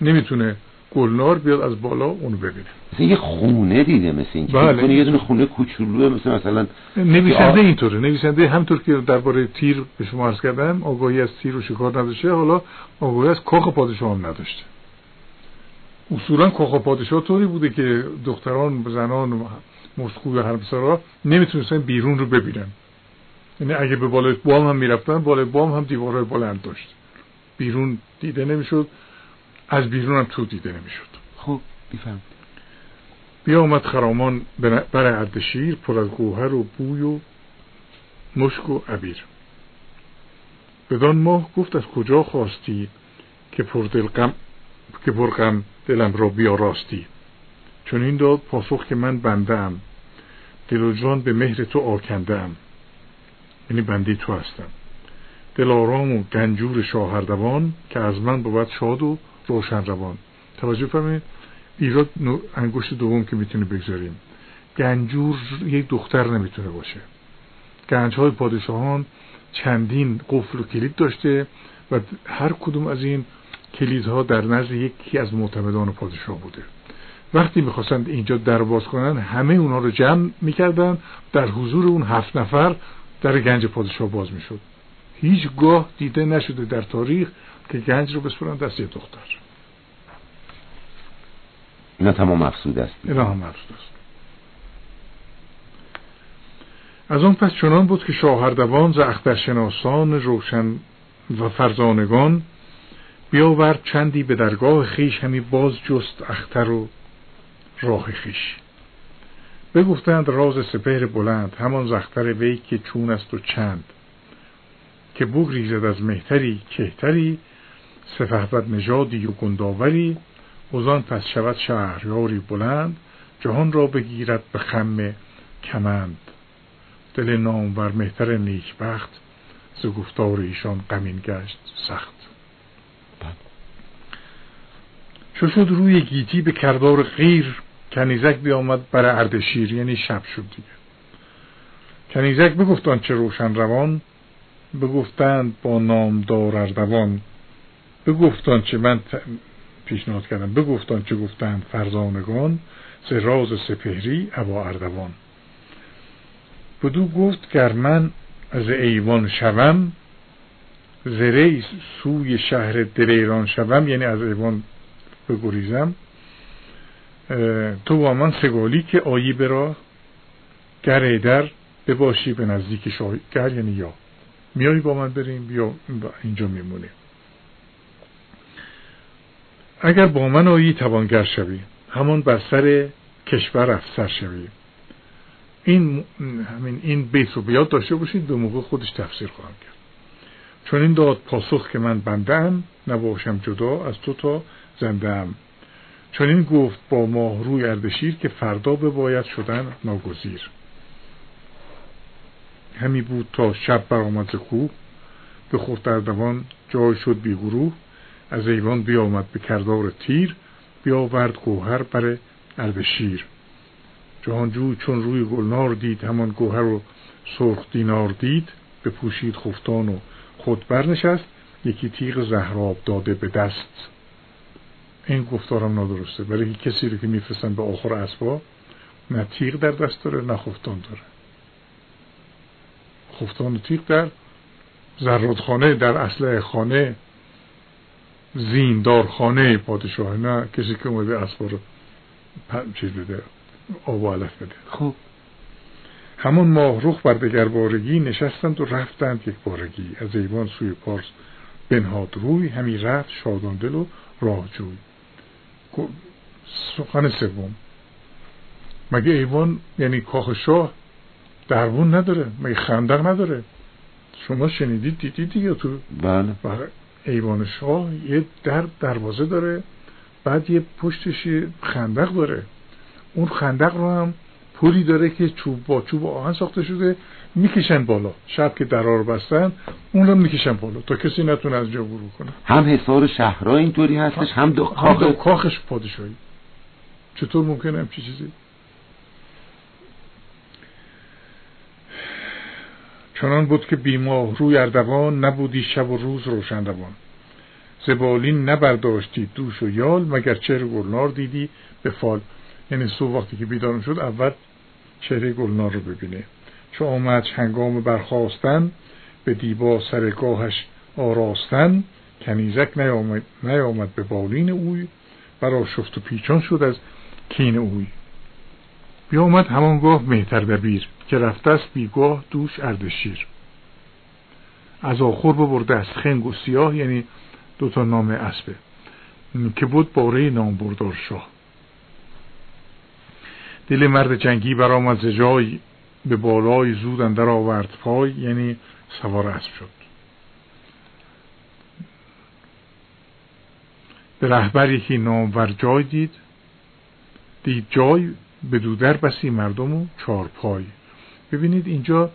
نمی‌تونه گلنار بیاد از بالا اونو ببینه. مثل یه خونه دیده مثل این بله. یه دونه خونه کوچولوه مثل مثلا نویسنده اینطوره. نویسنده همطور که درباره تیر به شما عرض کردم آگاهی از تیر و شکار نداشته حالا آگاهی از کاخ پادشاه هم نداشته. اصولا کاخ پادشاه طوری بوده که دختران زنان و مسکو و نمی‌تونستن بیرون رو ببینن. یعنی اگه به بالای بام هم می‌رفتن بالای بام هم دیوارهای بلند داشت. بیرون دیده نمی‌شد. از بیرون هم تو دیده نمی‌شد. خب بیفهم بیا اومد خرامان بر اردشیر پر از گوهر و بوی و مشک و عبیر. بدان ماه گفت از کجا خواستی که پر دلقم که پر غم دلم را بیا راستی؟ چون این داد پاسخ که من بندم دل و جان به مهر تو آکندم یعنی بندی تو هستم. دلارام و گنجور شاهردوان که از من بود شاد و روشن روان توجه فرمایید ایراد انگشت دوم که می‌تونه بگذاریم. گنجور یک دختر نمی‌تونه باشه. گنج های پادشاهان چندین قفل و کلید داشته و هر کدوم از این کلیدها در نزد یکی از معتمدان پادشاه بوده. وقتی می‌خواستند اینجا در باز کنن همه اونا رو جمع می‌کردن در حضور اون هفت نفر در گنج پادشاه باز می‌شد. هیچگاه دیده نشده در تاریخ که گنج رو بسپرن دست یه دختر. اینا تمام مفسود است. اینا هم مفسود است. از آن پس چنان بود که شاهردوان ز اخترشناسان روشن و فرزانگان بیاورد چندی به درگاه خیش همی باز جست اختر و راه خیش. بگفتند راز سپهر بلند همان زختر وی که چون است و چند که بگریزد از مهتری کهتری سفهبت نژادی و گنداوری وزان پس شود شهریاری بلند جهان را بگیرد به خم کمند. دل نامور مهتر نیکبخت ز گفتار ایشان غمین گشت سخت. چو شد روی گیتی به کردار غیر کنیزک بیامد بر اردشیر یعنی شب شد دیگه. کنیزک بگفتان چه روشن روان بگفتند با نامدار اردوان. بگفتان چه من پیشنهاد کردم. بگفتان چه گفتند فرزانگان ز راز سپهری ابا اردوان. بدو گفت گر من از ایوان شوم زری سوی شهر دل ایران شوم یعنی از ایوان بگریزم تو با من سگالی که آیی برا گر در بباشی به نزدیک شاه گر یعنی یا. میایی با من بریم یا اینجا میمونیم. اگر با من آیی توانگر شوی همان بر سر کشور افسر شوی. این همین این بیت رو بیاد داشته باشید به موقع خودش تفسیر خواهم کرد. چون این داد پاسخ که من بندم نباشم جدا از تو تا زندم چون این گفت با ماه روی اردشیر که فردا به باید شدن ناگزیر. همی بود تا شب برآمد ز کوه به دوان جای شد بی گروه. از ایوان بیامد به کردار تیر بیاورد گوهر بر اردشیر جهانجوی چون روی گلنار دید همان گوهر و سرخ دینار دید به پوشید خفتان و خود برنشست یکی تیغ زهراب داده به دست. این گفتارم نادرسته برای کسی رو که میفرستن به آخر اسبا نه تیغ در دست داره نه خفتان داره. خفتان و تیغ در زرادخانه در اصله خانه زیندار خانه پادشاه نه کسی که اومده اسبا رو چیز بده آب و علف بده. خب. همون ماه روخ بر دگر بارگی نشستند و رفتند یک بارگی. از ایوان سوی پارس بنهاد روی همی رفت شادان دل و راه جوی. سخن سوم. مگه ایوان یعنی کاخ شاه دربون نداره؟ مگه خندق نداره؟ شما شنیدید دیدید دیگه تو؟ بله. ایوان شاه یه در دروازه داره بعد یه پشتش خندق داره. اون خندق رو هم پولی داره که چوب با چوب آهن ساخته شده می‌کشن بالا. شب که درار بستن اون رو می‌کشن بالا تا کسی نتونه از جا برو کنه. هم حصار شهرها اینطوری هستش هم دو کاخ هم کاخش پادشاهی. چطور ممکنه همچی چیزی؟ چنان بود که بیماه روی اردوان نبودی شب و روز روشن روان زبالین نبرداشتی دوش و یال مگر چهره گلنار دیدی؟ به فال. یعنی صبح وقتی که بیدارم شد اول چهره گلنار رو ببینه. چه آمد هنگام برخواستن به دیبا سرگاهش آراستن کنیزک نیامد, نیامد به بالین اوی برا شفت و پیچان شد از کین اوی. بیامد همانگاه مهتر ببیر که رفته است بیگاه دوش اردشیر. از آخر ببرده است خنگ و سیاه یعنی دوتا نام اسبه که بود باره نام بردار شاه. دل مرد جنگی برآمد ز جای به بالای زود اندر آورد پای یعنی سوار اسب شد. به رهبر یکی نامور جای دید دید جای به دودر بسی مردم و چار پای. ببینید اینجا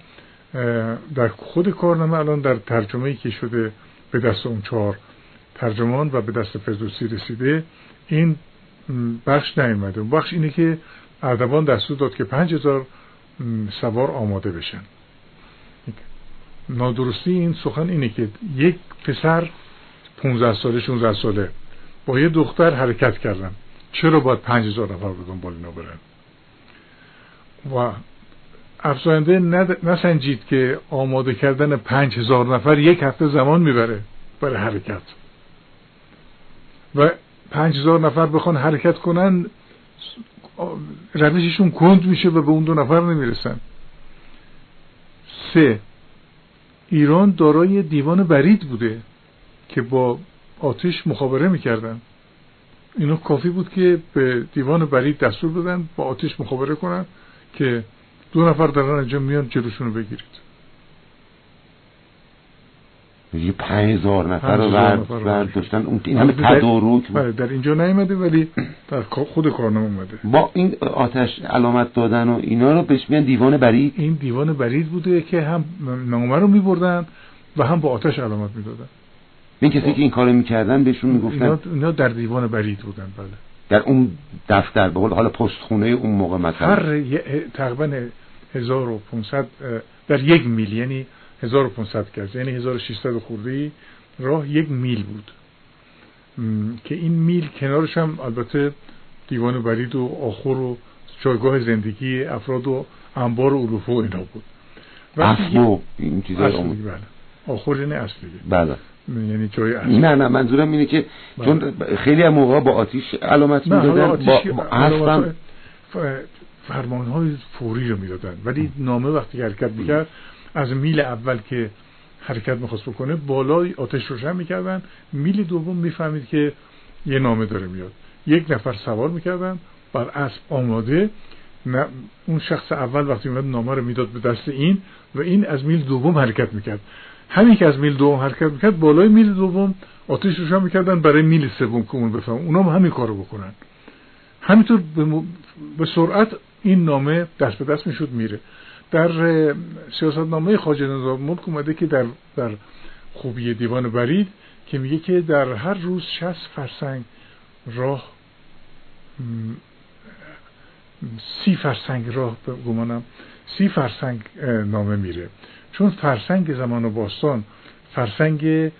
در خود کارنامه الان در ترجمه که شده به دست اون چهار ترجمان و به دست فردوسی رسیده این بخش نیومده. اون بخش اینه که اردوان دستور داد که پنج هزار سوار آماده بشن. نادرستی این سخن اینه که یک پسر 15 ساله 16 ساله با یه دختر حرکت کردن. چرا باید پنج هزار نفر رو دنبال اینا برن؟ و افزاینده نسنجید که آماده کردن پنج هزار نفر یک هفته زمان می‌بره برای حرکت. و پنج هزار نفر بخوان حرکت کنن روششون کند میشه و به اون دو نفر نمی‌رسن. سه ایران دارای دیوان برید بوده که با آتش مخابره می‌کردن. اینا کافی بود که به دیوان برید دستور بدن با آتش مخابره کنن که دو نفر دارن اینجا میان جلوشون بگیرید. یه پنج هزار نفر رو داشتن. اون این همه تدارک بله در اینجا نیمده ولی در خود کارنامه اومده. با این آتش علامت دادن و اینا رو بهش میان دیوان برید. این دیوان برید بوده که هم نامه رو میبردن و هم با آتش علامت می‌دادن. این کسی که این کارو می‌کردن بهشون می‌گفتن اینا در دیوان برید بودن بله. در اون دفتر به حالا پستخونه اون موقع مثلا. هر تقریبا 1500 در یک میل یعنی 1500 کرد یعنی 1600 خورده راه یک میل بود. که این میل کنارش هم البته دیوان برید و آخر و جایگاه زندگی افراد و انبار و علوفه و اینا بود. اصل این چیزا بله. آخر یعنی اصلی بله. یعنی جای نه نه منظورم اینه که بله. چون خیلی از موقع با آتیش علامت می‌دادن با, با فرمان های فوری رو می‌دادن. ولی نامه وقتی حرکت می‌کرد از میل اول که حرکت می‌خواست بکنه بالای آتش روشن می‌کردن. میل دوم می‌فهمید که یه نامه داره میاد. یک نفر سوار می‌کردن بر اسب آماده. اون شخص اول وقتی میاد نامه رو می‌داد به دست این و این از میل دوم حرکت می‌کرد. همین که از میل دوم حرکت می‌کرد بالای میل دوم آتش روشن می‌کردن برای میل سوم که اون بفهم اونا هم همین کارو بکنن. همینطور به سرعت این نامه دست به دست می‌شد میره. در سیاست نامه خاجه نظام ملک اومده که در, در خوبی دیوان برید که میگه که در هر روز شست فرسنگ راه سی فرسنگ راه گمانم سی فرسنگ نامه میره. چون فرسنگ زمان باستان فرسنگ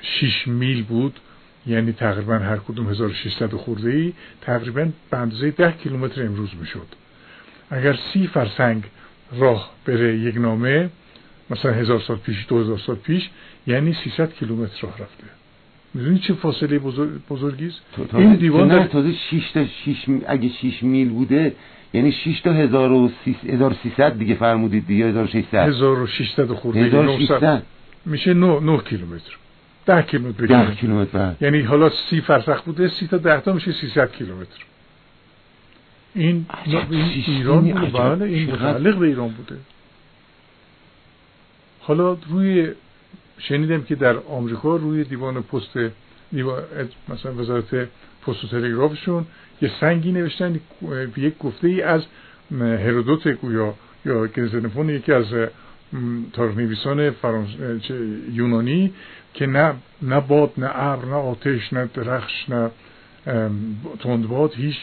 شیش میل بود یعنی تقریبا هر کدوم 1600 خورده ای تقریبا به اندازه 10 کیلومتر امروز می‌شد. اگر سی فرسنگ راه بره یک نامه مثلا هزار سال پیش دو هزار سال پیش یعنی 300 کیلومتر راه رفته. می‌دونی چه فاصله بزرگ بزرگی است؟ این دیوان در... تازه 6 تا 6 اگه 6 میل بوده یعنی 6 تا 1300 دیگه فرمودید دیگه 1600 1600 خورده 1600 میشه 9 9 کیلومتر. 10 کیلومتر 10 کیلومتر یعنی حالا 30 فرسخ بوده 30 تا 10 تا میشه 300 کیلومتر. این, ایران بوده بله این متعلق به ایران بوده. حالا روی شنیدم که در آمریکا روی دیوان پست دیوان مثلا وزارت پست یه سنگی نوشتن یک گفته ای از هرودوت گویا یا گزنفون یکی از تاریخ نویسان فرانس... یونانی که نه نه باد نه ابر نه آتش نه درخش نه تندباد هیچ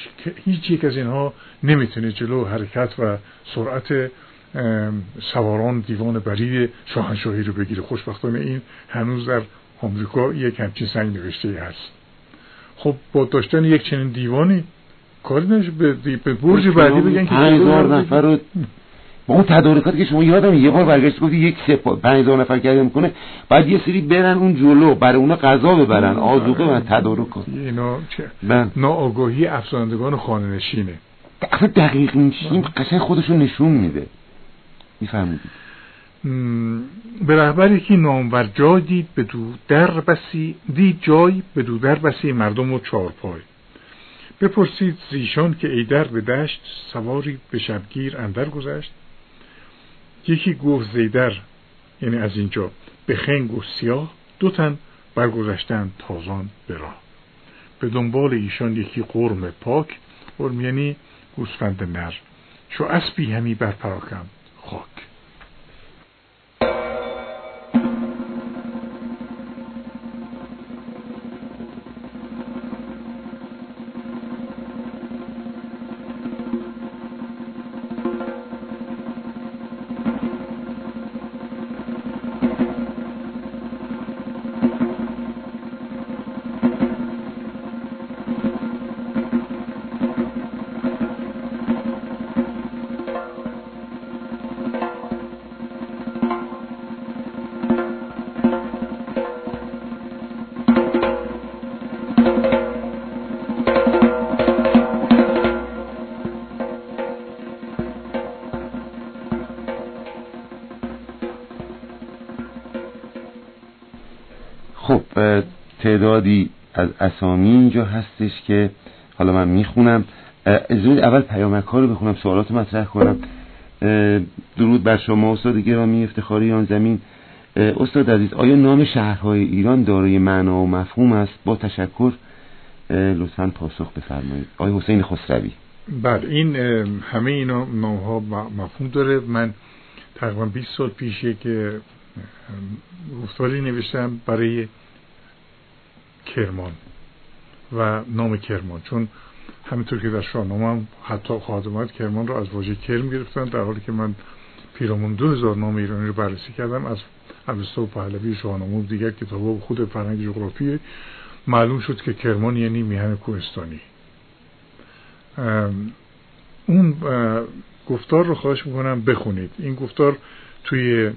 هیچ یک از اینها نمی‌تونه جلو حرکت و سرعت سواران دیوان برید شاهنشاهی رو بگیره. خوشبختانه این هنوز در آمریکا یک همچین سنگ نوشته هست. خب با داشتن یک چنین دیوانی کاری نشه به, به برج بعدی بگن که هزار نفر رو با اون تدارکاتی که شما یادم یه بار برگشت گفتی یک سپاه پنج هزار نفر کرده می‌کنه بعد یه سری برن اون جلو برای اونا غذا ببرن آزوقه و تدارک. کن اینا چه؟ ناآگاهی افساندگان خانه نشینه. اصلا دقیق نشین قشنگ خودشو نشون میده. می‌فهمید؟ به رهبری که نامور جای دید به دو در بسی دید جای به دو در بسی مردم و چارپای بپرسید زیشان که ایدر به دشت سواری به شبگیر اندر گذشت. یکی گفت زیدر یعنی از اینجا به خنگ و سیاه. دو تن برگذشتن تازان به راه. به دنبال ایشان یکی قرم پاک قرم یعنی گوسفند نر. چو اسبی همی بر پراکم خاک. تعدادی از اسامی اینجا هستش که حالا من می‌خونم. زود اول پیامک ها رو بخونم سوالات مطرح کنم. درود بر شما استاد گرامی افتخاری آن زمین. استاد عزیز آیا نام شهرهای ایران دارای معنا و مفهوم است؟ با تشکر. لطفا پاسخ بفرمایید. آیا حسین خسروی. بله این همه اینا نام ها مفهوم داره. من تقریبا 20 سال پیشه که گفتاری نوشتم. برای کرمان و نام کرمان. چون همینطور که در شاهنامه هم حتی خادمات کرمان رو از واژه کرم گرفتن در حالی که من پیرامون دو هزار نام ایرانی رو بررسی کردم از اوستا و پهلوی شاهنامه و دیگر کتاب خود فرهنگ جغرافی معلوم شد که کرمان یعنی میهن کوهستانی. اون گفتار رو خواهش می‌کنم بخونید. این گفتار توی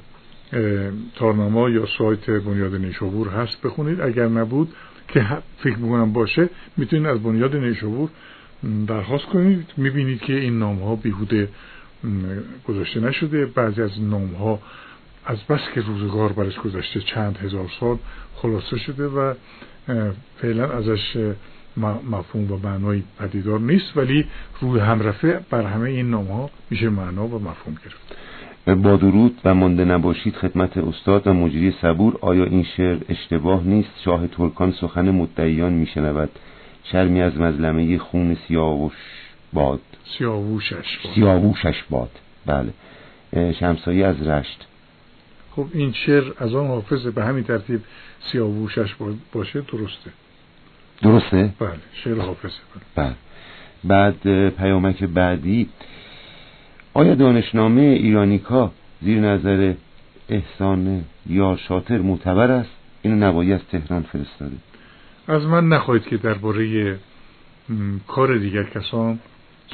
تارنما یا سایت بنیاد نیشابور هست بخونید. اگر نبود که فکر می‌کنم باشه می‌تونید از بنیاد نیشابور درخواست کنید. می‌بینید که این نام ها بیهوده گذاشته نشده. بعضی از نام ها از بس که روزگار برش گذاشته چند هزار سال خلاصه شده و فعلا ازش مفهوم و معنای پدیدار نیست ولی روی همرفه بر همه این نام ها میشه معنا و مفهوم گرفت. با درود و مانده نباشید خدمت استاد و مجری صبور. آیا این شعر اشتباه نیست؟ شاه ترکان سخن مدعیان میشنود. شرمی از مظلمه خون سیاوش باد. سیاووشش باد. سیاووشش باد. بله. شمسایی از رشت. خب این شعر از آن حافظه به همین ترتیب سیاووشش باشه درسته؟ درسته؟ بله شعر حافظه بله, بله. بعد پیامک بعدی. آیا دانشنامه ایرانیکا زیر نظر احسان یا شاطر معتبر است؟ اینو نوایی از تهران فرستاده. از من نخواهید که درباره کار دیگر کسان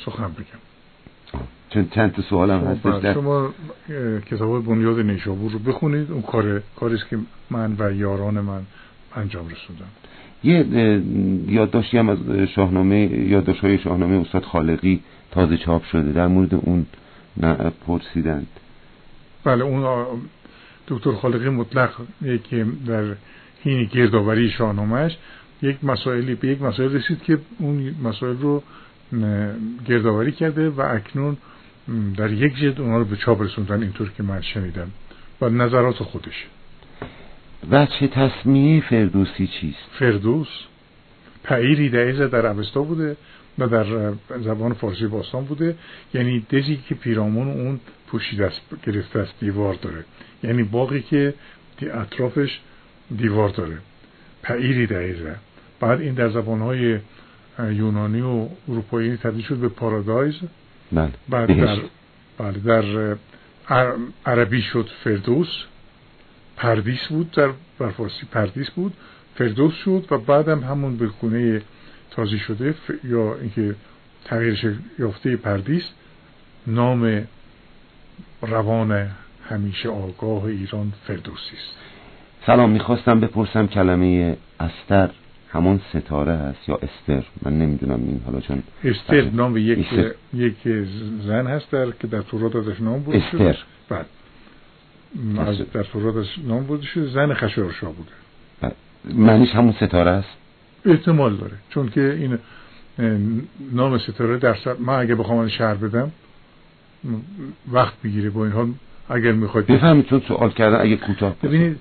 سخن بگم. چون چند تا سوال هم هست بله، شما کتاب بنیاد نیشابور رو بخونید. اون کار کاریست که من و یاران من انجام رسوندم. یه یادداشتی هم از شاهنامه یادداشت های شاهنامه استاد خالقی تازه چاپ شده. در مورد اون پرسیدند بله اون دکتر خالقی مطلق که در حین گردآوری شاهنامهش یک مسائلی به یک مسائل رسید که اون مسائل رو گردآوری کرده و اکنون در یک جلد اونها رو به چاپ رسوندن اینطور که من شنیدم. و نظرات خودش. و چه تصمیه فردوسی چیست؟ فردوس پعیری دعیزه در عوستا بوده. و در زبان فارسی باستان بوده. یعنی دزی که پیرامون اون پوشیده است گرفته است دیوار داره. یعنی باقی که اطرافش دیوار داره. پعیری دعیزه بعد این در زبانهای یونانی و اروپایی تبدیل شد به پارادایز. بعد در بله در عربی شد فردوس. پردیس بود در بر فارسی پردیس بود. فردوس شد و بعدم همون به گونه تازی شده یا اینکه تغییرش یافته پردیس نام روان همیشه آگاه ایران فردوسی است. سلام می‌خواستم بپرسم کلمه استر همون ستاره هست یا استر؟ من نمی‌دونم این حالا چون استر نام یک یک زن هست در که در تورات ازش نام بود استر. بعد. از در تورات ازش نام بود شده. زن خشایارشا بوده. معنیش همون ستاره است؟ احتمال داره. چون که این نام ستاره در من اگه بخوام شهر بدم وقت بگیره با این حال. اگر می‌خواید بفهمید چون سوال کردن اگه کوتاه ببینید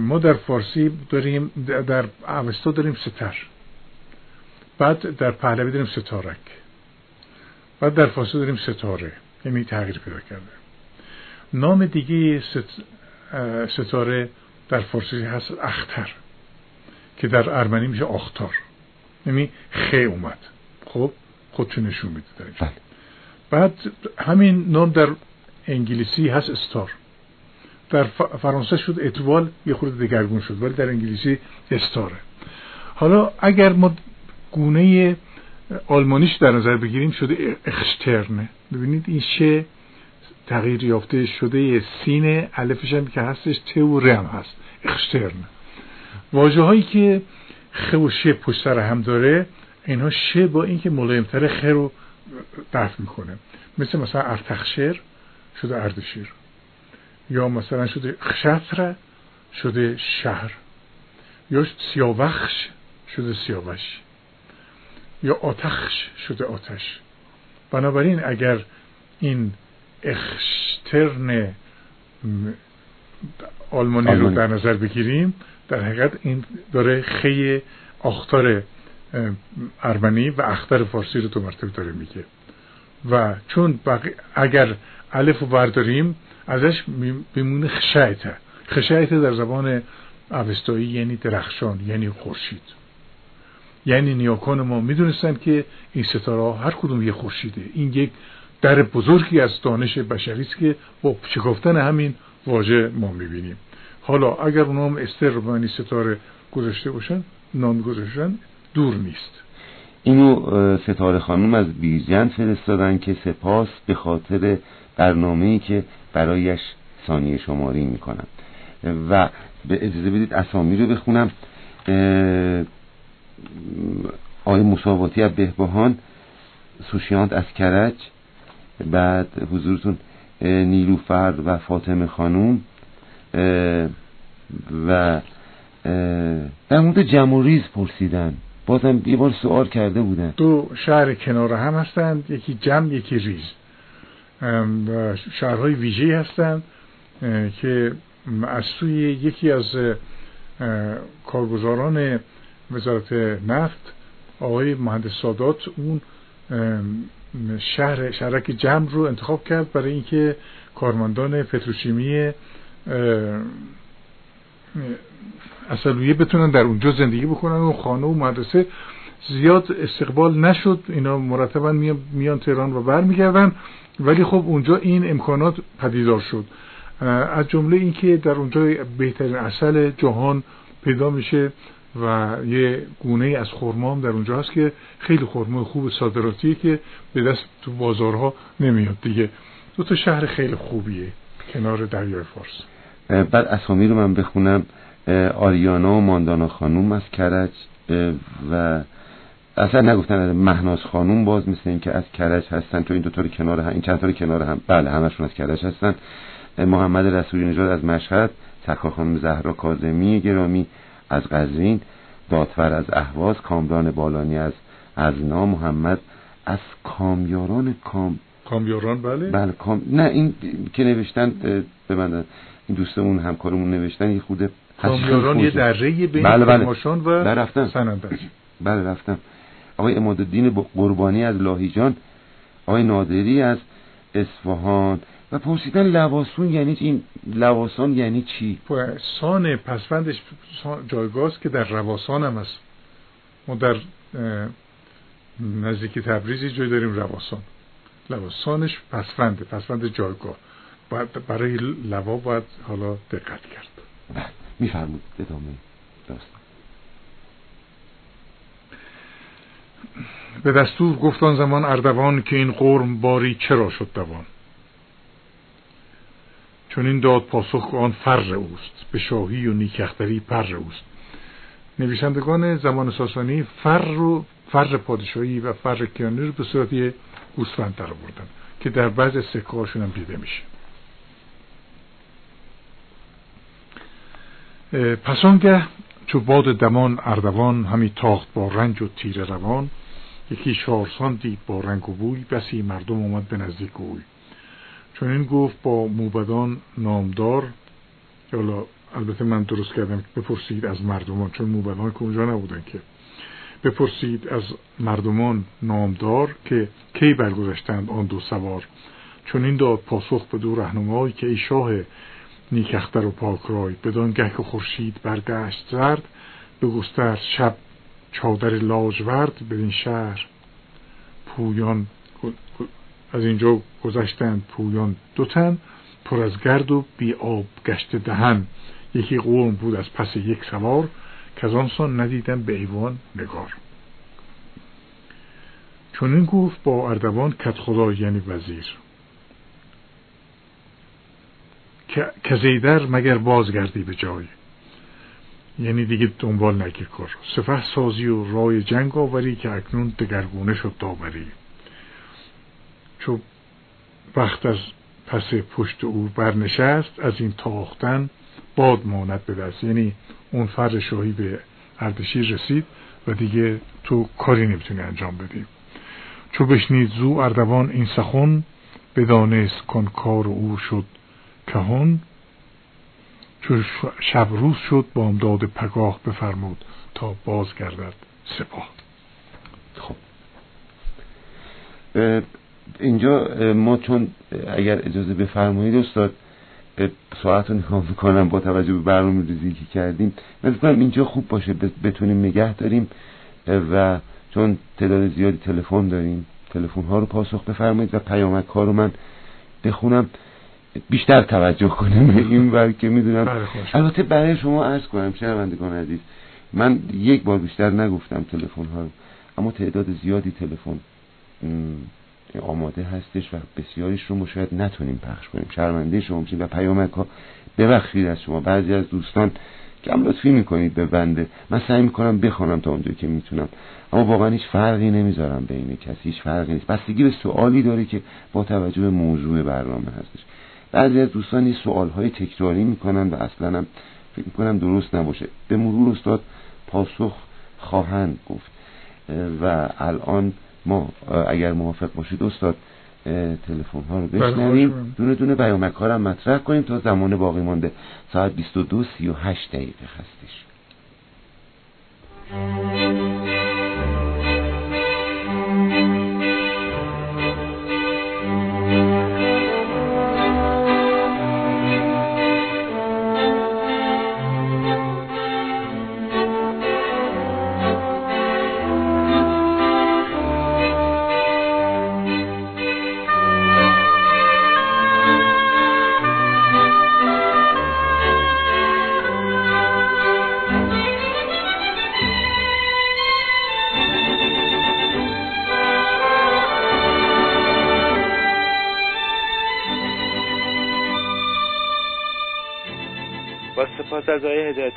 ما در فارسی داریم در اوستا داریم ستر. بعد در پهلوی داریم ستارک. بعد در فارسی داریم ستاره. یعنی تغییر پیدا کرده. نام دیگه ستاره در فارسی هست اختر. که در ارمنی میشه آختار. یعنی خ اومد. خب خودشو نشون میده در بله. بعد همین نام در انگلیسی هست استار. در فرانسه شد اتوال یه خورده دگرگون شد ولی در انگلیسی استاره. حالا اگر ما گونه آلمانیش در نظر بگیریم شده اخشترنه. ببینید این شه تغییر یافته شده سین الفش هم که هستش ت و رم هست. اخشترن واجه هایی که خ و شه پشت سر هم داره اینها شه با اینکه ملایمتر خ رو دفع می‌کنه. مثل مثلا ارتخشر شده اردشیر. یا مثلا شده خشتر شده شهر. یا سیاوخش شده سیاوش. یا آتخش شده آتش. بنابراین اگر این اخشترن آلمانی رو در نظر بگیریم در حقیقت این داره خی آختار ارمنی و اختر فارسی رو دو مرتبه داره میگه. و چون اگر الف رو برداریم ازش بمونه خشایته خشایته در زبان اوستایی یعنی درخشان یعنی خورشید. یعنی نیاکان ما می‌دونستن که این ستاره هر کدوم یه خورشیده. این یک در بزرگی از دانش بشری است که با شکفتن همین واژه ما می‌بینیم. حالا اگر نام استر رو ستاره گذاشته باشن نام گذاشتن دور نیست. اینو ستاره خانم از بیرجن فرستادن که سپاس به خاطر برنامه‌ای که برایش ثانیه شماری می‌کنم. و به اجازه بدید اسامی رو بخونم. آقای مساواتی از بهبهان سوشیانت از کرج بعد حضورتون نیلوفر و فاطمه خانوم و در مورد جموریز پرسیدن. بازم یه بار سوال کرده بودن. دو شهر کنار هم هستند یکی جمع یکی ریز. شهرهای ویژه هستند که از سوی یکی از کارگزاران وزارت نفت آقای مهندس سادات اون شهر شهرک جمع رو انتخاب کرد برای اینکه کارمندان پتروشیمی اصلویه بتونن در اونجا زندگی بکنن و خانه و مدرسه زیاد استقبال نشد. اینا مرتبا میان تهران و برمیگردن. ولی خب اونجا این امکانات پدیدار شد. از جمله اینکه در اونجا بهترین اصل جهان پیدا میشه و یه گونه از خرما در اونجا هست که خیلی خرما خوب صادراتیه که به دست تو بازارها نمیاد دیگه. دو تا شهر خیلی خوبیه. کنار دریای فارس. بعد اسامی رو من بخونم. آریانا و ماندانا خانوم از کرج و اصلا نگفتن مهناز خانوم باز مثل این که از کرج هستن. تو این دو کنار هم این چند تا کنار هم بله همشون از کرج هستن. محمد رسولی نژاد از مشهد سکا خانم زهرا کاظمی گرامی از قزوین داتور از اهواز کامران بالانی از ازنا محمد از کامیاران کام کامیاران بله؟ بله کام... نه این که نوشتن ببندن این دوستمون همکارمون نوشتن یه خوده کامیاران یه دره بین بله بله. و بله رفتم سنندج. بله رفتم آقای امادالدین قربانی از لاهیجان آقای نادری از اصفهان. و پرسیدن لواسون یعنی این لواسان یعنی چی؟ سان پسفندش جایگاه که در رواسان هم هست. ما در نزدیک تبریزی جای داریم رواسان. لواسانش پسفنده پسفند جایگاه. باید برای لوا باید حالا دقت کرد. میفرمود ادامه داستان. به دستور گفتان زمان اردوان که این قرم باری چرا شد دوان؟ چون این داد پاسخ آن فر اوست به شاهی و نیکختری پر اوست. نویسندگان زمان ساسانی فر رو فر پادشاهی و فر کیانی رو به صورت گوسفند در آوردن که در بعض سکه هم دیده میشه. پس آنگه چو باد دمان اردوان همی تاخت با رنج و تیر روان یکی شارسان دید با رنگ و بوی بسی مردم اومد به نزدیک اوی چون این گفت با موبدان نامدار حالا البته من درست کردم بپرسید از مردمان چون موبدان که اونجا نبودن که؟ بپرسید از مردمان نامدار که کی برگذشتند آن دو سوار. چون این داد پاسخ به دو رهنمایی که ای شاه نیکختر و پاکرای بدان گه که خورشید برگشت زرد به گستر شب چادر لاجورد به این شهر. پویان از اینجا گذشتند پویان دوتن پر از گرد و بی آب گشته دهن. یکی قوم بود از پس یک سوار که از آن سان ندیدن به ایوان نگار. چون این گفت با اردوان کت خدا یعنی وزیر. که زیدر مگر بازگردی به جای. یعنی دیگه دنبال نگیر کار. سفه سازی و رای جنگ آوری که اکنون دگرگونه شد داوری. چو وقت از پس پشت او برنشست از این تاختن باد ماند به دست. یعنی اون فر شاهی به اردشیر رسید و دیگه تو کاری نمی‌تونی انجام بدی. چو بشنید زو اردوان این سخن بدانست کن کار او شد کهون چو شب روز شد بامداد پگاه بفرمود تا باز گردد سپاه. خب. اینجا ما چون اگر اجازه بفرمایید استاد ساعت رو نگاه می‌کنم با توجه به برنامه ریزی که کردیم. من کنم اینجا خوب باشه بتونیم نگه داریم و چون تعداد زیادی تلفن داریم تلفن ها رو پاسخ بفرمایید و پیامک ها رو من بخونم. بیشتر توجه کنیم به این بر که می‌دونم. بله، البته برای شما عرض کنم شنوندگان عزیز من یک بار بیشتر نگفتم تلفن ها رو اما تعداد زیادی تلفن آماده هستش و بسیاریش رو ما شاید نتونیم پخش کنیم. شرمنده شما میشیم و پیامک ها ببخشید از شما. بعضی از دوستان کم لطفی می‌کنید به بنده. من سعی می‌کنم بخوانم تا اونجایی که می‌تونم. اما واقعا هیچ فرقی نمی‌ذارم بین کسی. هیچ فرقی نیست. بستگی به سوالی داره که با توجه به موضوع برنامه هستش. بعضی از دوستان این سوال های تکراری می‌کنن و اصلا هم فکر می‌کنم درست نباشه. به مرور استاد پاسخ خواهند گفت. و الان ما اگر موافق باشید استاد تلفن ها رو بله، بشنویم. دونه دونه بیامک ها هم مطرح کنیم تا زمان باقی مانده. ساعت 22 38 دقیقه هستش.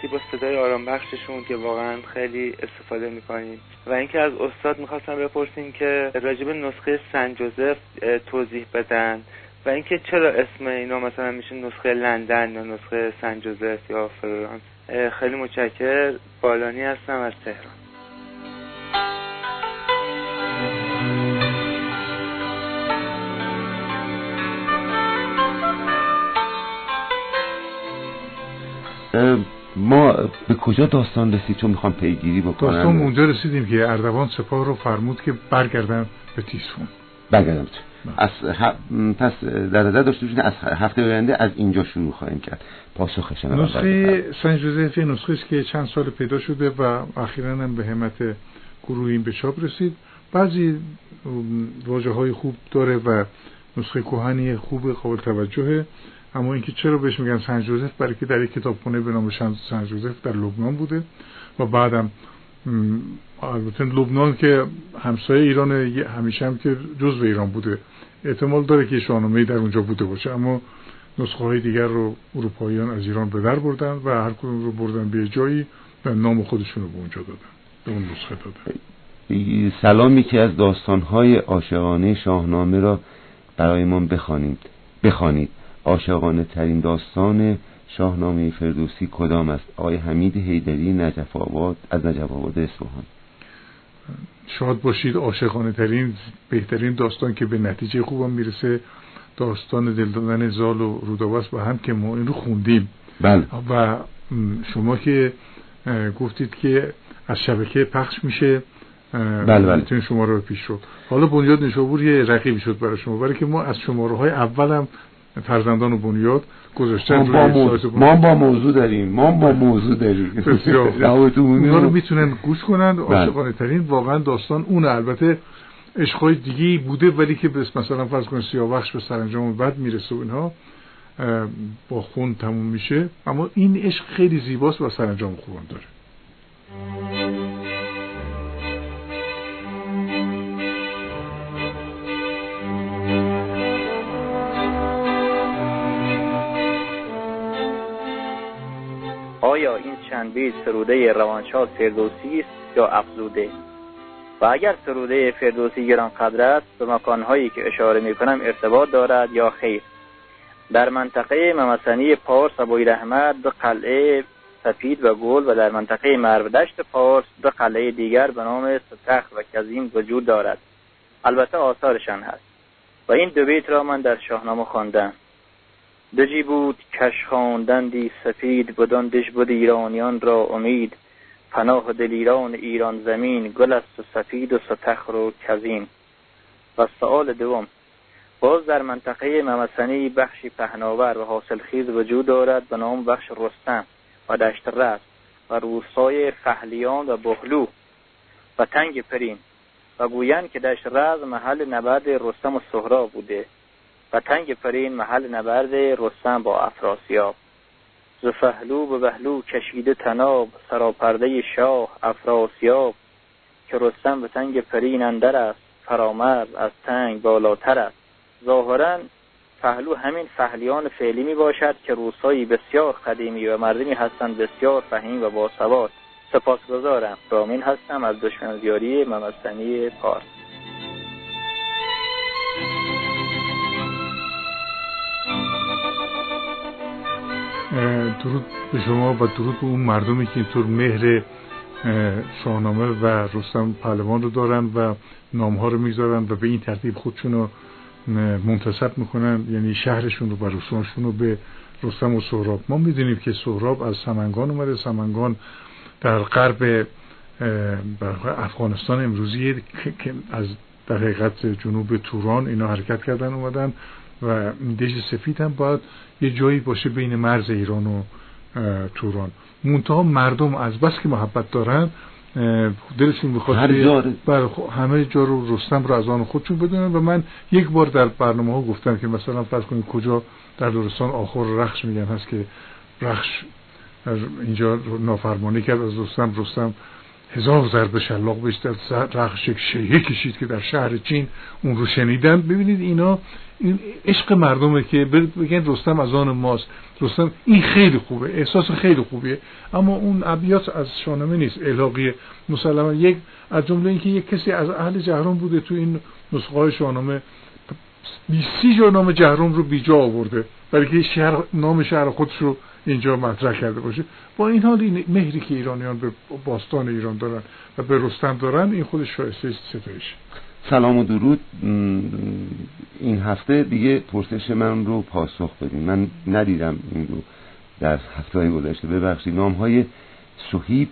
هدایتی با صدای آرام بخششون که واقعا خیلی استفاده می‌کنیم و اینکه از استاد می‌خواستم بپرسیم که راجب نسخه سن جوزف توضیح بدن. و اینکه چرا اسم اینا مثلا میشه نسخه لندن یا نسخه سن جوزف یا فلورانس. خیلی متشکر. بالانی هستم از تهران. ما به کجا داستان رسید؟ چون می‌خوام پیگیری بکنم. داستان اونجا رسیدیم که اردوان سپاه رو فرمود که برگردن به تیسفون برگردم. از پس در نظر داشته باشید از هفته آینده از اینجا شروع خواهیم کرد. پاسخش نسخه سن جوزف نسخه است که چند سال پیدا شده و اخیرا هم به همت گروهی به چاپ رسید. بعضی واجه های خوب داره و نسخه کوهنی خوب قابل توجهه. اما اینکه چرا بهش میگن سن جوزف؟ برای که در یک کتابخونه به نام سن جوزف در لبنان بوده و بعدم البته لبنان که همسایه ایران همیشه هم که جزو ایران بوده احتمال داره که شاهنامه در اونجا بوده باشه. اما نسخه های دیگر رو اروپاییان از ایران به در بردن و هر کدوم رو بردن به جایی و نام خودشون رو به اونجا دادن به اون نسخه دادن. سلامی که از داستانهای عاشقانه شاهنامه را برایمان بخوانید بخوانید. عاشقانه ترین داستان شاهنامه فردوسی کدام است؟ آقای حمید حیدری نجف آباد از نجف آباد اصفهان. شاد باشید عاشقانه ترین بهترین داستان که به نتیجه خوبم می‌رسه داستان دل دادن زال و روداباس با هم که ما این رو خوندیم. بله. و شما که گفتید که از شبکه پخش میشه بله بله. شما رو پیش رو. حالا بنیاد نشابور یه رقیبی شد برای شما برای که ما از شماره های اول هم فرزندان و بنیاد گذاشتن ما با, ما با موضوع داریم. ما با موضوع داریم. اونا رو می‌تونن گوش کنن بله. عاشقانه ترین واقعا داستان اون البته عشقای دیگه بوده ولی که بس مثلا فرض کنید سیاوخش به سرانجام بعد می‌رسه و اینها با خون تموم میشه. اما این عشق خیلی زیباست و سرانجام خوبم داره. آیا این چند بیت سروده روانشاد فردوسی است یا افزوده؟ و اگر سروده فردوسی گران قدر است به مکانهایی که اشاره می کنم ارتباط دارد یا خیر؟ در منطقه ممسنی پارس و رحمت دو قلعه سپید و گل و در منطقه مروردشت پارس دو قلعه دیگر به نام ستخ و کزیم وجود دارد. البته آثارشان هست. و این دو بیت را من در شاهنامه خواندم. دجی بود کش خواندندی سفید بدان دش بود ایرانیان را امید. پناه دلیران ایران زمین گل است و سفید و ستخر و کزین. و سوال دوم باز در منطقه ممسنی بخشی پهناور و حاصلخیز وجود دارد به نام بخش رستم و دشت رست و روستای فهلیان و بهلو و تنگ پرین و گویند که دشت رز محل نبرد رستم و سهراب بوده. و تنگ پرین محل نبرد رستم با افراسیاب. ز فهلو به بهلو کشیده تناب سراپرده شاه افراسیاب که رستم به تنگ پرین اندر است فرامرز از تنگ بالاتر است. ظاهرا فهلو همین فهلیان فعلی می باشد که روسایی بسیار قدیمی و مردمی هستند بسیار فهیم و باسواد سپاسگزارم. رامین هستم از دشمنزیاری ممستنی پارس. درود به شما و درود به اون مردمی که اینطور مهر شاهنامه و رستم پهلوان رو دارن و نامها رو می‌ذارن و به این ترتیب خودشون رو منتصب می‌کنن. یعنی شهرشون رو و رستمشون رو به رستم و سهراب. ما می‌دونیم که سهراب از سمنگان اومده. سمنگان در غرب افغانستان امروزی که از در جنوب توران اینا حرکت کردن اومدن. و دژ سفید هم باید یه جایی باشه بین مرز ایران و توران. منتها مردم از بس که محبت دارن دلشون می‌خواد بر همه جا رو رستم رو از آن خودشون بدونن و من یک بار در برنامه ها گفتم که مثلا فرض کنید کجا در درستان آخر رخش میگن هست که رخش اینجا نافرمانی کرد از رستم رستم هزار ضربه شلاق بهش در رخش شیعه کشید که در شهر چین اون رو شنیدن. ببینید اینا این عشق مردمه که بگن رستم از آن ماست. رستم این خیلی خوبه احساس خیلی خوبیه. اما اون ابیات از شانمه نیست الهاقیه مسلما یک از جمله اینکه یک کسی از اهل جهرم بوده تو این نسخه های شاهنامه سی جا نام جهرم رو بیجا آورده. برای که شهر نام شهر خودش رو اینجا مطرح کرده باشه. با این حال این مهری که ایرانیان به باستان ایران دارن و به رستم دارن این خودش شایسته ستایش. سلام و درود. این هفته دیگه پرسش من رو پاسخ بدیم من ندیدم این رو در هفته های گذشته. ببخشید نام های صحیب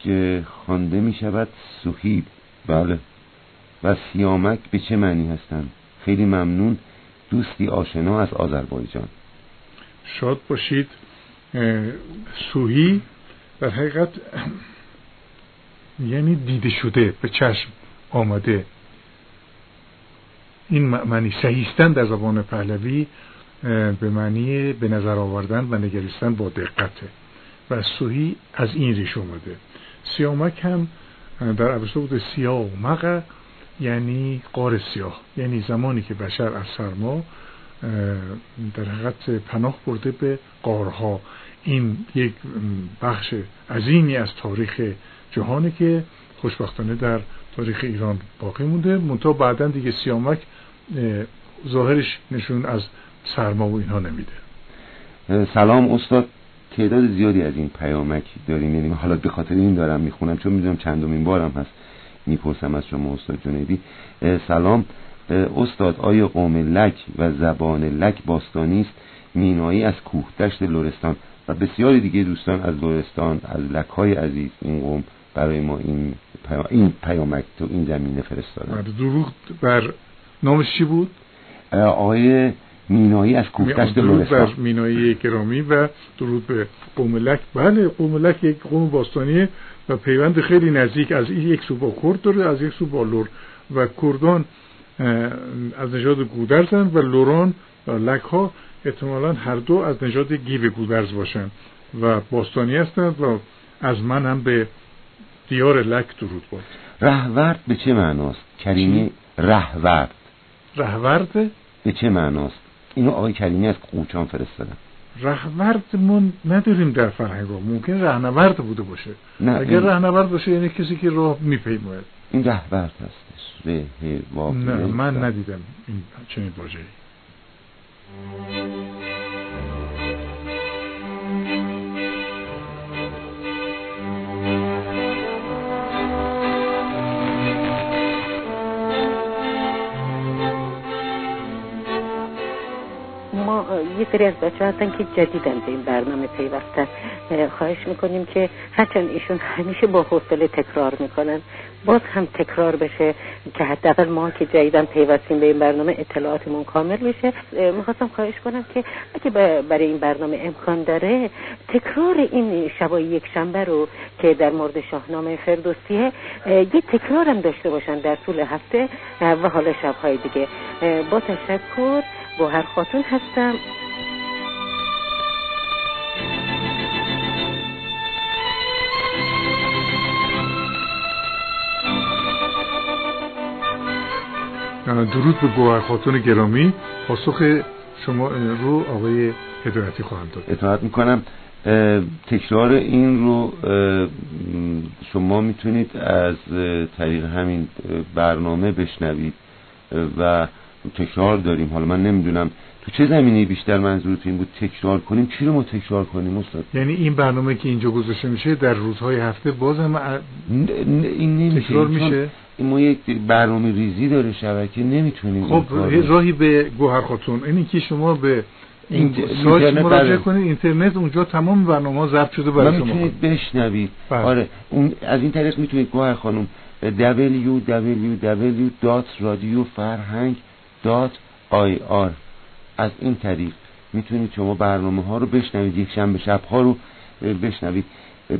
که خوانده می شود صحیب بله. و سیامک به چه معنی هستند؟ خیلی ممنون. دوستی آشنا از آذربایجان. شاد باشید سوهی در حقیقت یعنی دیده شده به چشم آمده. این معنی سهیستن در زبان پهلوی به معنی به نظر آوردن و نگریستن با دقته. و سوهی از این ریش اومده سیامک هم در سیاه و مقه یعنی قار سیاه. یعنی زمانی که بشر از سرما در حقیقت پناه برده به قارها. این یک بخش عظیمی از تاریخ جهانه که خوشبختانه در تاریخ ایران باقی مونده. منتها بعدا دیگه سیامک ظاهرش نشون از سرما و اینها نمیده. سلام استاد. تعداد زیادی از این پیامک داریم. یعنی حالا به خاطر این دارم می‌خونم چون می‌دونم چندمین بارم هست. می‌پرسم از شما استاد جنیدی. سلام. استاد آیا قوم لک و زبان لک باستانی است؟ مینایی از کوه دشت لورستان و بسیاری دیگه دوستان از لورستان از لک های عزیز این قوم برای ما این این پیامک تو این زمینه فرستادن. دروغ بر نامش چی بود؟ آقای مینایی از کوفتشت لرستان بر مینایی گرامی و درود به قوملک بله قوملک یک قوم باستانیه. و پیوند خیلی نزدیک از این یک سو با کرد داره از یک سو با لور. و کردان از نژاد گودرزن و لوران و لک ها احتمالا هر دو از نژاد گیب گودرز باشن و باستانی هستند و از من هم به دیار لک درود باد. رهورد به چه معناست؟ کریمی رهورد. رهورد؟ به چه معناست؟ اینو آقای کریمی از قوچان فرستادن. رهوردمون نداریم در فرهنگ ممکن رهنورد بوده باشه. نه اگر این... رهنورد باشه یعنی کسی که راه میپیموید این رهورد هستش. نه من ندیدم این چنین واژه‌ای. یه سری از بچه هستن که جدیدن به این برنامه پیوستن خواهش می‌کنیم که هرچند ایشون همیشه با حوصله تکرار می‌کنن باز هم تکرار بشه که حداقل ما که جدیدن پیوستیم به این برنامه اطلاعاتمون کامل بشه می‌خواستم خواهش کنم که اگه برای این برنامه امکان داره تکرار این شبای یک شنبه رو که در مورد شاهنامه فردوسیه یه تکرار هم داشته باشن در طول هفته و حالا شبهای دیگه. با تشکر هر خاتون هستم. درود به گوهر خاتون گرامی. پاسخ شما رو آقای هدایتی خواهم داد. اطاعت می‌کنم. تکرار این رو شما می‌تونید از طریق همین برنامه بشنوید. و تکرار داریم. حالا من نمی‌دونم تو چه زمینه بیشتر منظورت این بود تکرار کنیم؟ چی رو ما تکرار کنیم استاد؟ یعنی این برنامه که اینجا گذاشته میشه در روزهای هفته باز هم این نمیشه. تکرار میشه؟ این ما یک برنامه ریزی داره شبکه نمی‌تونیم خب راهی به گوهر خاتون. اینی که شما به این سایت مراجعه بله. کنید اینترنت اونجا تمام برنامه ها ضبط شده برای شما. می‌تونید بشنوید. بله. آره اون از این طریق می‌تونید گوهر خانم www.radiofarhang.ir از این طریق می‌تونید شما برنامه ها رو بشنوید یک شنبه شب ها رو بشنوید.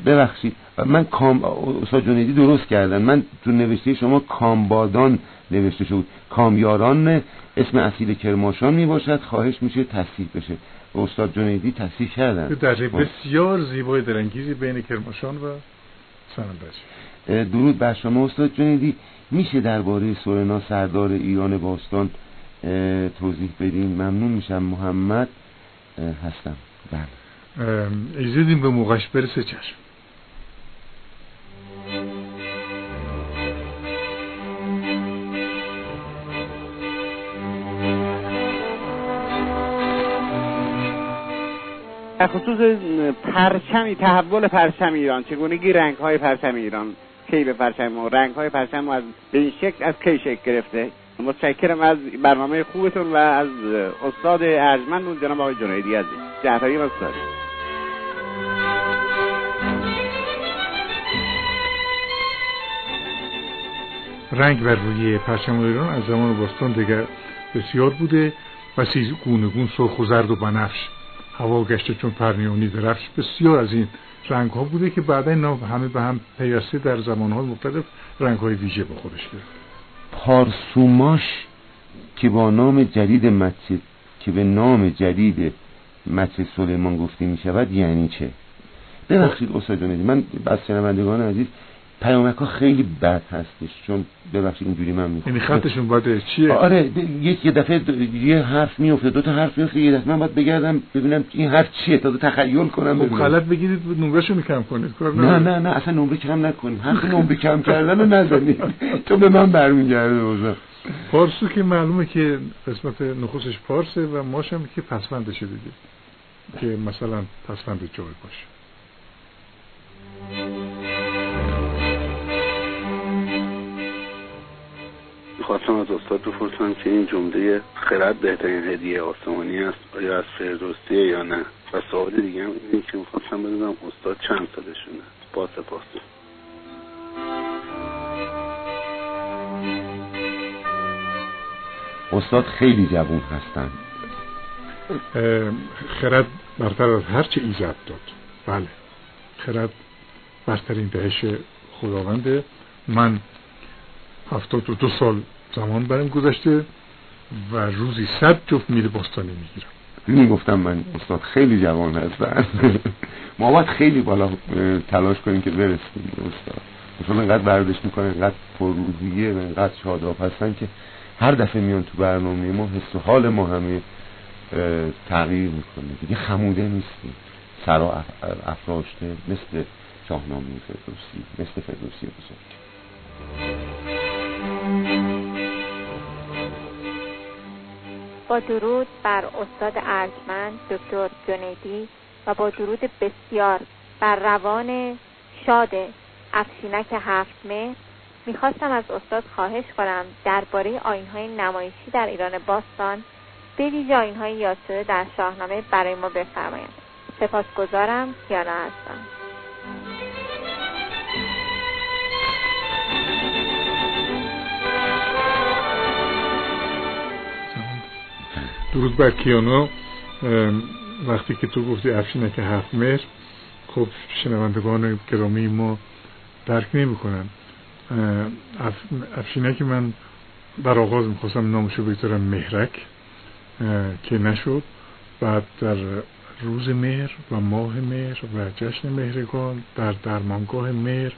ببخشید من کام استاد جنیدی درست کردن. من تو نوشته شما کامبادان نوشته شد. کامیاران اسم اصیل کرماشان می باشد خواهش میشه تصحیح بشه. استاد جنیدی تصحیح کردن. در بسیار زیبای درنگیزی بین کرماشان و سنندج درود بر شما استاد جنیدی. میشه درباره سورنا سردار ایران باستان توضیح بدین. ممنون میشم. محمد هستم. بله. ایزیدیم به موقعش برسه چشم. در خصوص پرچمی تحول پرچم ایران. چگونگی رنگ های پرچم ایران؟ کی به پرچم و رنگ های پرچم از به این شکل از کی شکل گرفته؟ متشکرم از برنامه خوبتون و از استاد ارجمندون جناب آقای جنیدی عزیز. جهتایی استاد. رنگ بر روی پرچم ایران از زمان باستان دیگر بسیار بوده و سیز گونه گون سرخ و زرد و بنفش. هوا گشته چون پرنیونی درفش. بسیار از این رنگ ها بوده که بعدا اینا همه به هم پیوسته در زمان های مختلف رنگ های ویژه به خودش گرفت. پارسوماش که با نام جدید مچه که به نام جدید مچه سلیمان گفته می شود یعنی چه؟ ببخشید استاد من بس شنوندگان عزیز پیامک ها خیلی بد هستش چون ببخشید اینجوری من می‌خوام. یعنی خطشون باید چیه؟ آره یک یه دفعه یه حرف میفته دو تا حرف میفته یه دفعه من باید بگردم ببینم این حرف چیه تا تخیل کنم خب غلط بگیرید نمرهشو میکم کنید کار نه نه نه اصلا نمره کم نکنیم حرف نمره کم کردن رو نزنید. تو به من برمیگرده اوضاع. پارسو که معلومه که قسمت نخوصش پارسه و ماشم که پسفندشه دیگه که مثلا پسفند جای باشه. خواستم از استاد بپرسم که این جمله خرد بهترین هدیه آسمانی است آیا از فردوسیه یا نه؟ و سوال دیگه هم اینه که می‌خواستم بدونم استاد چند سالشونه. با سپاس. استاد خیلی جوون هستن. خرد برتر از هر چه ایجاد داد. بله. خرد برترین دهش خداونده. من هفتاد و دو سال زمان برم گذشته و روزی صد جفت میره باستانی می‌گیرم. این گفتم من استاد خیلی جوان هستن ما باید خیلی بالا تلاش کنیم که برسیم استاد. مثلا انقدر بردش می‌کنه انقدر پرروحیه انقدر شاداب هستن که هر دفعه میان تو برنامه ما حس و حال ما همه تغییر می‌کنه. دیگه خموده نیستیم. سرا افراشته مثل شاهنامه فردوسی مثل فردوسی بزرگ. با درود بر استاد ارجمند دکتر جنیدی و با درود بسیار بر روان شاد افشینک هفت مهر می‌خواستم از استاد خواهش کنم درباره آینهای نمایشی در ایران باستان به ویژه آینهای یاد شده در شاهنامه برای ما بفرمایند. سپاسگزارم کیانا هستم. درود بر کیانا وقتی که تو گفتی افشینک هفت مهر خب شنوندگان گرامی ما درک نمی کنن افشینک من بر آغاز می‌خواستم نامشو بگذارم مهرک که نشد. بعد در روز مهر و ماه مهر و جشن مهرگان در درمانگاه مهر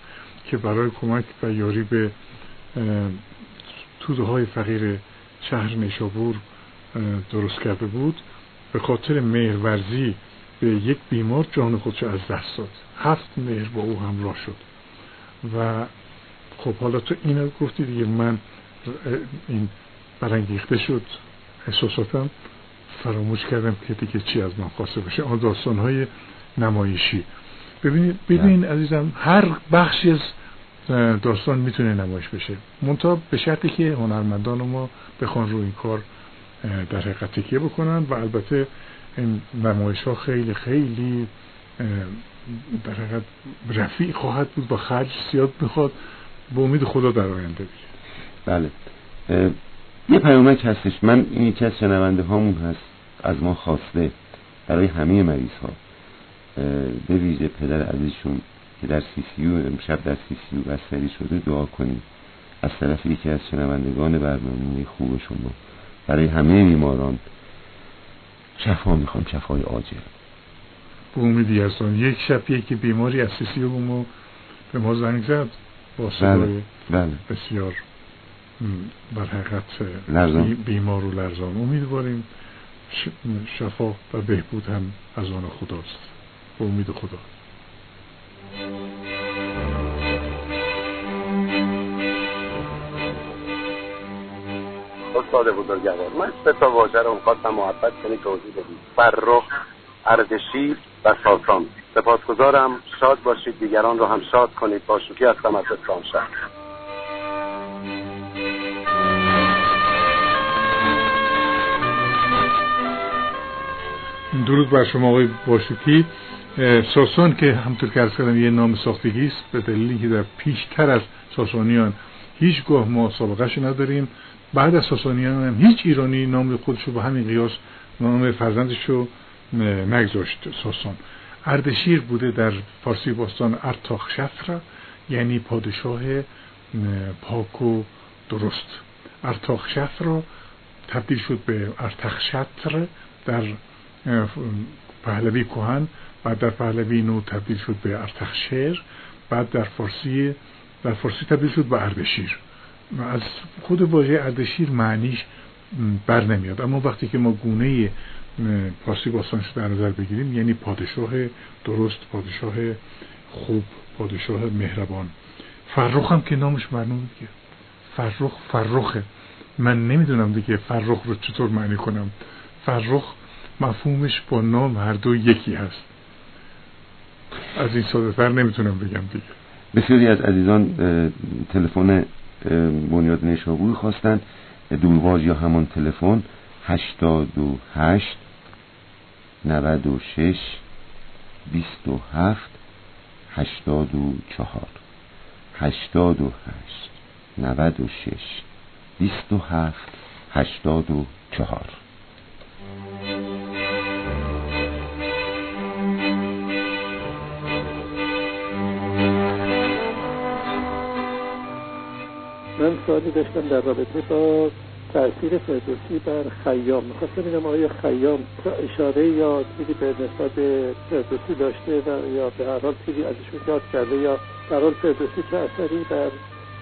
که برای کمک و یاری به توده های فقیر شهر نیشابور درست کرده بود به خاطر مهرورزی به یک بیمار جان خودش از دست داد. هفت مهر با او همراه شد. و خب حالا تو اینو گفتی دیگه من این برانگیخته شد. احساساتم فراموش کردم که دیگه چی از من خواسته بشه آن داستان های نمایشی. ببینید ببین عزیزم هر بخشی از داستان می‌تونه نمایش بشه. منتها به شرطی که هنرمندان ما بخوان رو این کار در حقیقت تکیه بکنن و البته این نمایش ها خیلی خیلی در حقیقت رفیع خواهد بود با خرج زیاد می‌خواد به امید خدا در آینده بیره بله. یه پیامک هستش من این یکی از شنونده هامون هست از ما خواسته برای همه مریض ها به ویژه پدر عزیزشون که در سی سی امشب در سی سی بستری شده دعا کنیم. از طرف یکی از شنوندگان برنامه خوب شما. برای همه بیماران شفا می‌خوام شفای عاجل. امیدی هستان یک شب یکی بیماری از سی سی ما به ما زنگ زد. با صدای بله. بسیار بر حقیقت بیمار و لرزان. امیدواریم شفا و بهبود هم از آن خداست. به امید خدا. استاد بزرگوار. من سه تا واژه رو می‌خواستم محبت کنی توضیح بدید فرخ اردشیر و ساسان. سپاسگزارم. شاد باشید. دیگران رو هم شاد کنید. با شوکی هستم از اسلام شهر. درود بر شما آقای باشوکی. ساسان که همطور که ارز کردم یه نام ساختگی است به دلیلی که در پیشتر از ساسانیان هیچگاه ما سابقه نداریم. بعد از ساسانیان هم هیچ ایرانی نام خودشو با همین قیاس نام فرزندشو نگذاشت ساسان. اردشیر بوده در فارسی باستان ارتاخ شفر یعنی پادشاه پاک و درست. ارتاخ شفر را تبدیل شد به ارتخشتر در پهلوی کهن بعد در پهلوی نو تبدیل شد به ارتخشیر بعد در فارسی در فارسی تبدیل شد به اردشیر. از خود واژه اردشیر معنیش بر نمیاد. اما وقتی که ما گونه پارسی باستانش در نظر بگیریم یعنی پادشاه درست پادشاه خوب پادشاه مهربان. فرخ هم که نامش معلوم دیگه فرخ فرخه. من نمی‌دونم دیگه فرخ رو چطور معنی کنم. فرخ مفهومش با نام هر دو یکی هست. از این ساده تر نمی‌تونم بگم دیگه. بسیاری از عزیزان تلفن بنیاد نشابوی خواستن دورواز یا همون تلفن 88 96 27 84 88 96 27 84 من سوالی داشتم در رابطه با تاثیر فردوسی بر خیام. می‌خواستم ببینم آیا خیام اشاره یا چیزی به نسبت فردوسی داشته و یا به هر حال چیزی ازشون یاد کرده یا در حال فردوسی چه اثری بر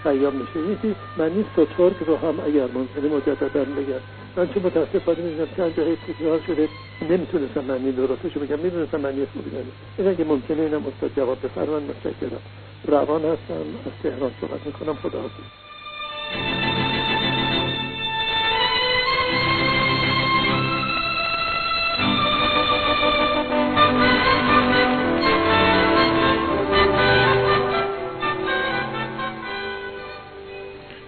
خیام میشه. یکی معنی سترگ رو هم اگر ممکنه مجددا بگم. من چون متاسفانه می‌بینم چند جایی تکرار شده نمی‌تونستم معنی درستشو بگم. می‌دونستم معنی خوبی داره این اگه ممکنه اینم استاد جواب بفرمان متشکرم. روان هستم. از تهران صحبت می‌کنم. خدا حافظ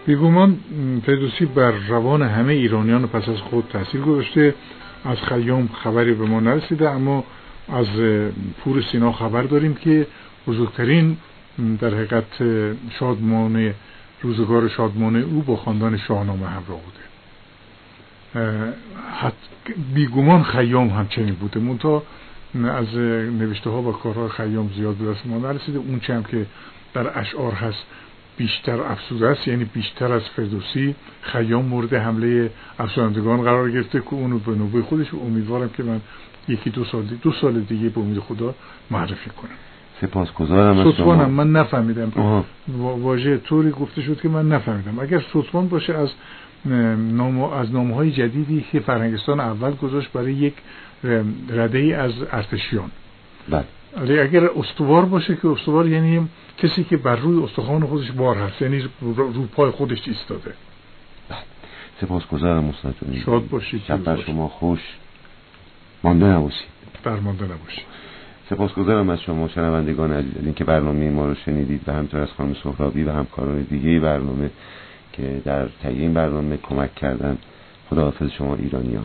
بیگمان فردوسی بر روان همه ایرانیان پس از خود تاثیر گذاشته. از خیام خبری به ما نرسیده اما از پور سینا خبر داریم که بزرگترین در حقیقت شادمانه روزگار شادمانه او با خاندان شاهنامه همراه بوده. بیگمان خیام همچنین بوده. منتها از نوشته ها و کارها خیام زیاد به دست ما نرسیده. اون هم که در اشعار هست بیشتر افسوده است یعنی بیشتر از فردوسی خیام مورد حمله افسوندگان قرار گرفته که اونو به نوبه خودش. امیدوارم که من یکی دو سال دو سال دیگه به امید خدا معرفی کنم. سپاسگزارم از شما. من نفهمیدم. واژه طوری گفته شد که من نفهمیدم. اگر سطفان باشه از نام از نامهای جدیدی که فرهنگستان اول گذاشت برای یک رده ای از ارتشیان. بله. اگر استوار باشه که استوار یعنی کسی که بر روی استخوان خودش بار هست یعنی رو پای خودش ایستاده. بله. سپاسگزارم استاد شاد باشید شب بر شما خوش. مانده نباشید. در مانده نباشید. سپاسگزارم از شما شنوندگان عزیز که برنامه ما رو شنیدید و همینطور از خانم سهرابی و همکاران دیگه برنامه که در تهیه این برنامه کمک کردن. خداحافظ شما ایرانیان.